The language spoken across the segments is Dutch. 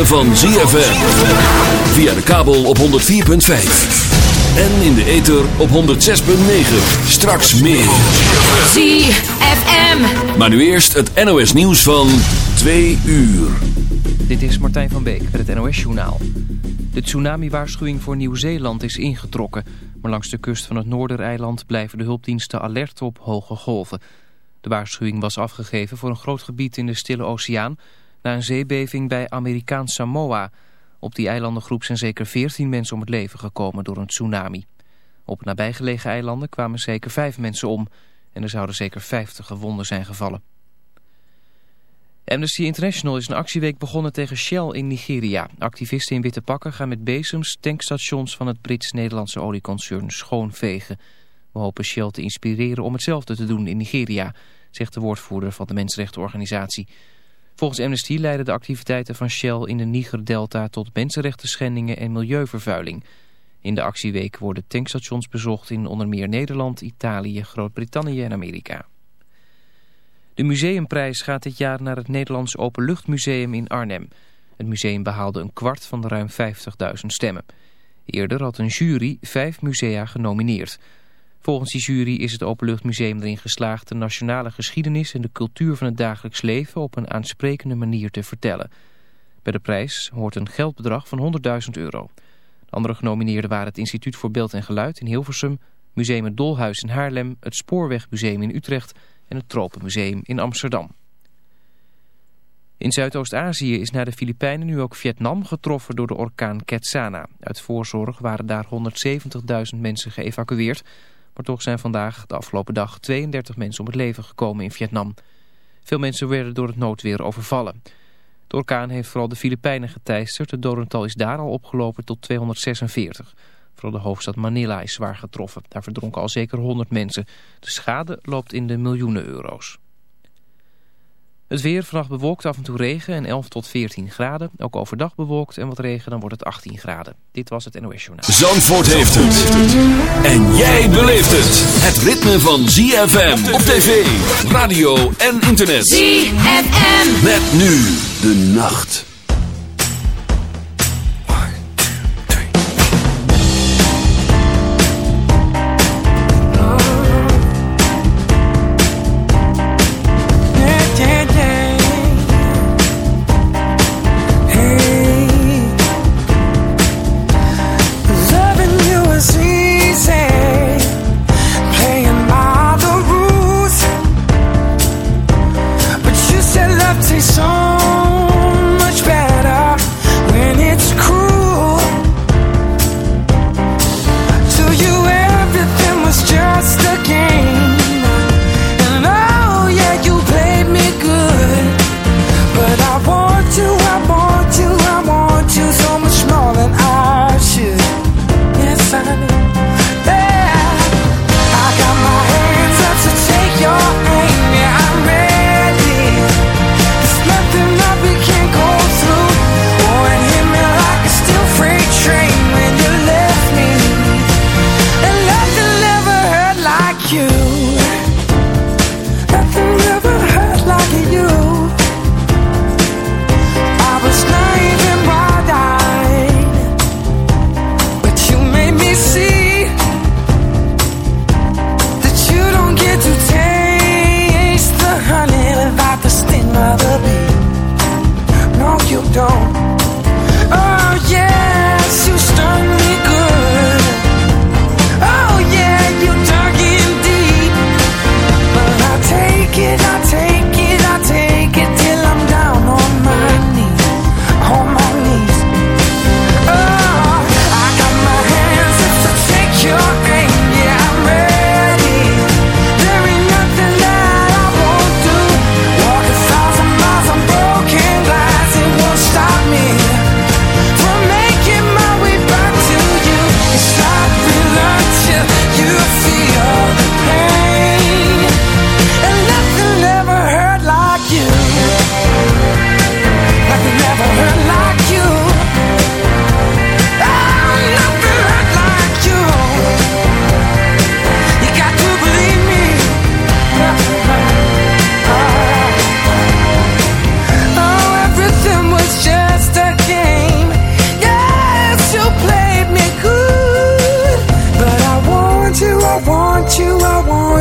ritme van ZFM. Via de kabel op 104.5. En in de ether op 106.9. Straks meer. ZFM. Maar nu eerst het NOS nieuws van 2 uur. Dit is Martijn van Beek met het NOS-journaal. De tsunami-waarschuwing voor Nieuw-Zeeland is ingetrokken. Maar langs de kust van het Noordereiland blijven de hulpdiensten alert op hoge golven. De waarschuwing was afgegeven voor een groot gebied in de Stille Oceaan... na een zeebeving bij Amerikaans Samoa. Op die eilandengroep zijn zeker 14 mensen om het leven gekomen door een tsunami. Op nabijgelegen eilanden kwamen zeker 5 mensen om... en er zouden zeker 50 gewonden zijn gevallen. Amnesty International is een actieweek begonnen tegen Shell in Nigeria. Activisten in witte pakken gaan met bezems tankstations van het Brits-Nederlandse olieconcern schoonvegen. We hopen Shell te inspireren om hetzelfde te doen in Nigeria, zegt de woordvoerder van de mensenrechtenorganisatie. Volgens Amnesty leiden de activiteiten van Shell in de Niger-delta tot mensenrechten schendingen en milieuvervuiling. In de actieweek worden tankstations bezocht in onder meer Nederland, Italië, Groot-Brittannië en Amerika. De museumprijs gaat dit jaar naar het Nederlands Openluchtmuseum in Arnhem. Het museum behaalde een kwart van de ruim 50.000 stemmen. Eerder had een jury vijf musea genomineerd. Volgens die jury is het Openluchtmuseum erin geslaagd... de nationale geschiedenis en de cultuur van het dagelijks leven... op een aansprekende manier te vertellen. Bij de prijs hoort een geldbedrag van 100.000 euro. De andere genomineerden waren het Instituut voor Beeld en Geluid in Hilversum... Museum het Dolhuis in Haarlem, het Spoorwegmuseum in Utrecht en het Tropenmuseum in Amsterdam. In Zuidoost-Azië is na de Filipijnen nu ook Vietnam getroffen door de orkaan Ketsana. Uit voorzorg waren daar 170.000 mensen geëvacueerd, maar toch zijn vandaag de afgelopen dag 32 mensen om het leven gekomen in Vietnam. Veel mensen werden door het noodweer overvallen. De orkaan heeft vooral de Filipijnen geteisterd. Het dodental is daar al opgelopen tot 246. Vooral de hoofdstad Manila is zwaar getroffen. Daar verdronken al zeker 100 mensen. De schade loopt in de miljoenen euro's. Het weer vannacht bewolkt af en toe regen en 11 tot 14 graden. Ook overdag bewolkt en wat regen, dan wordt het 18 graden. Dit was het NOS Journaal. Zandvoort heeft het. En jij beleeft het. Het ritme van ZFM op tv, radio en internet. ZFM. Met nu de nacht.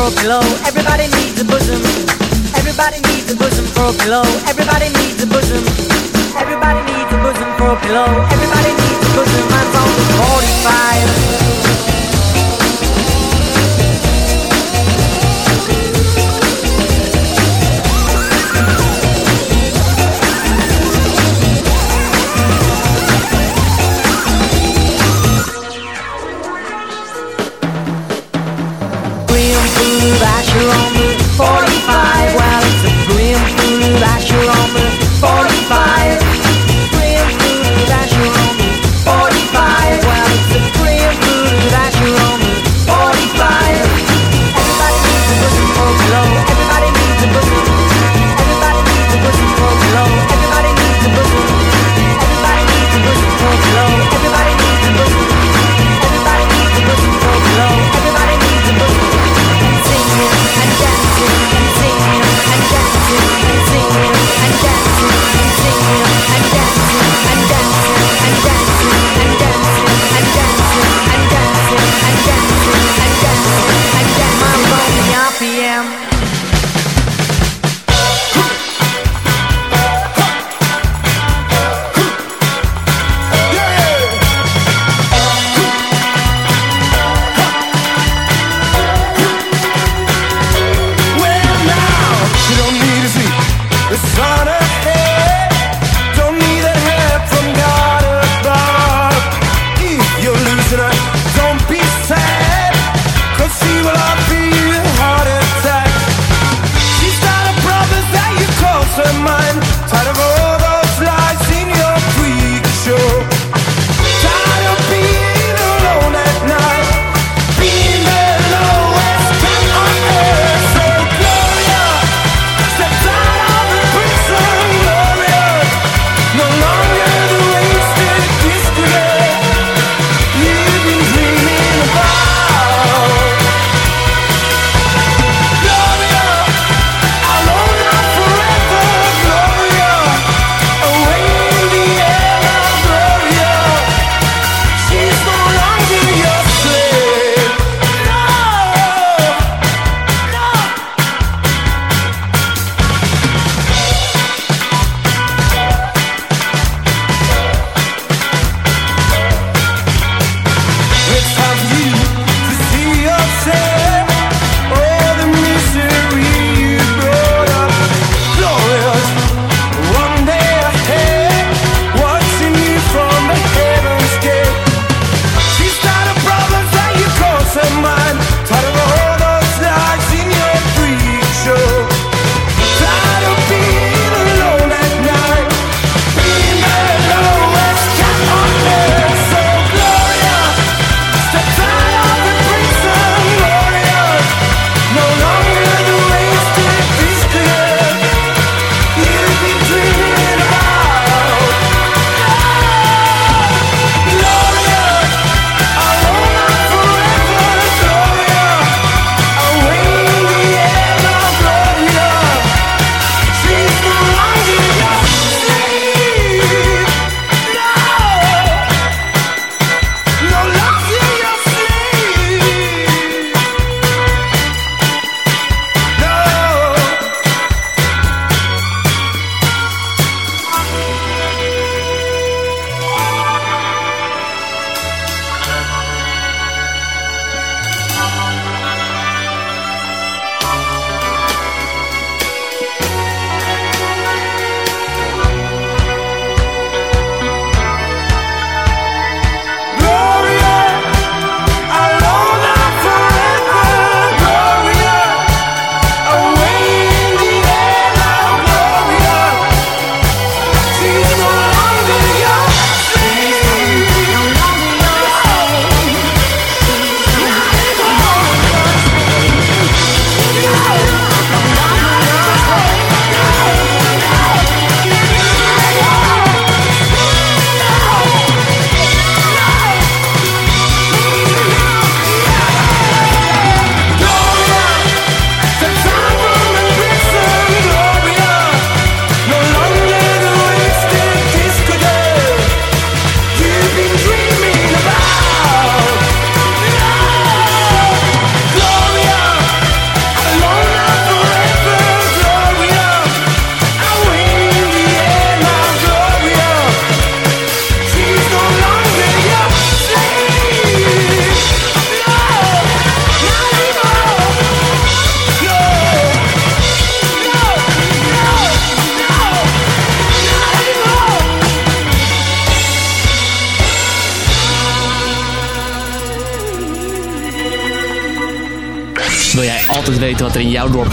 for a pillow. Everybody needs a bosom. Everybody needs a bosom for a pillow. Everybody needs a bosom. Everybody needs a bosom for a pillow. Everybody needs a bosom. I'm on 45.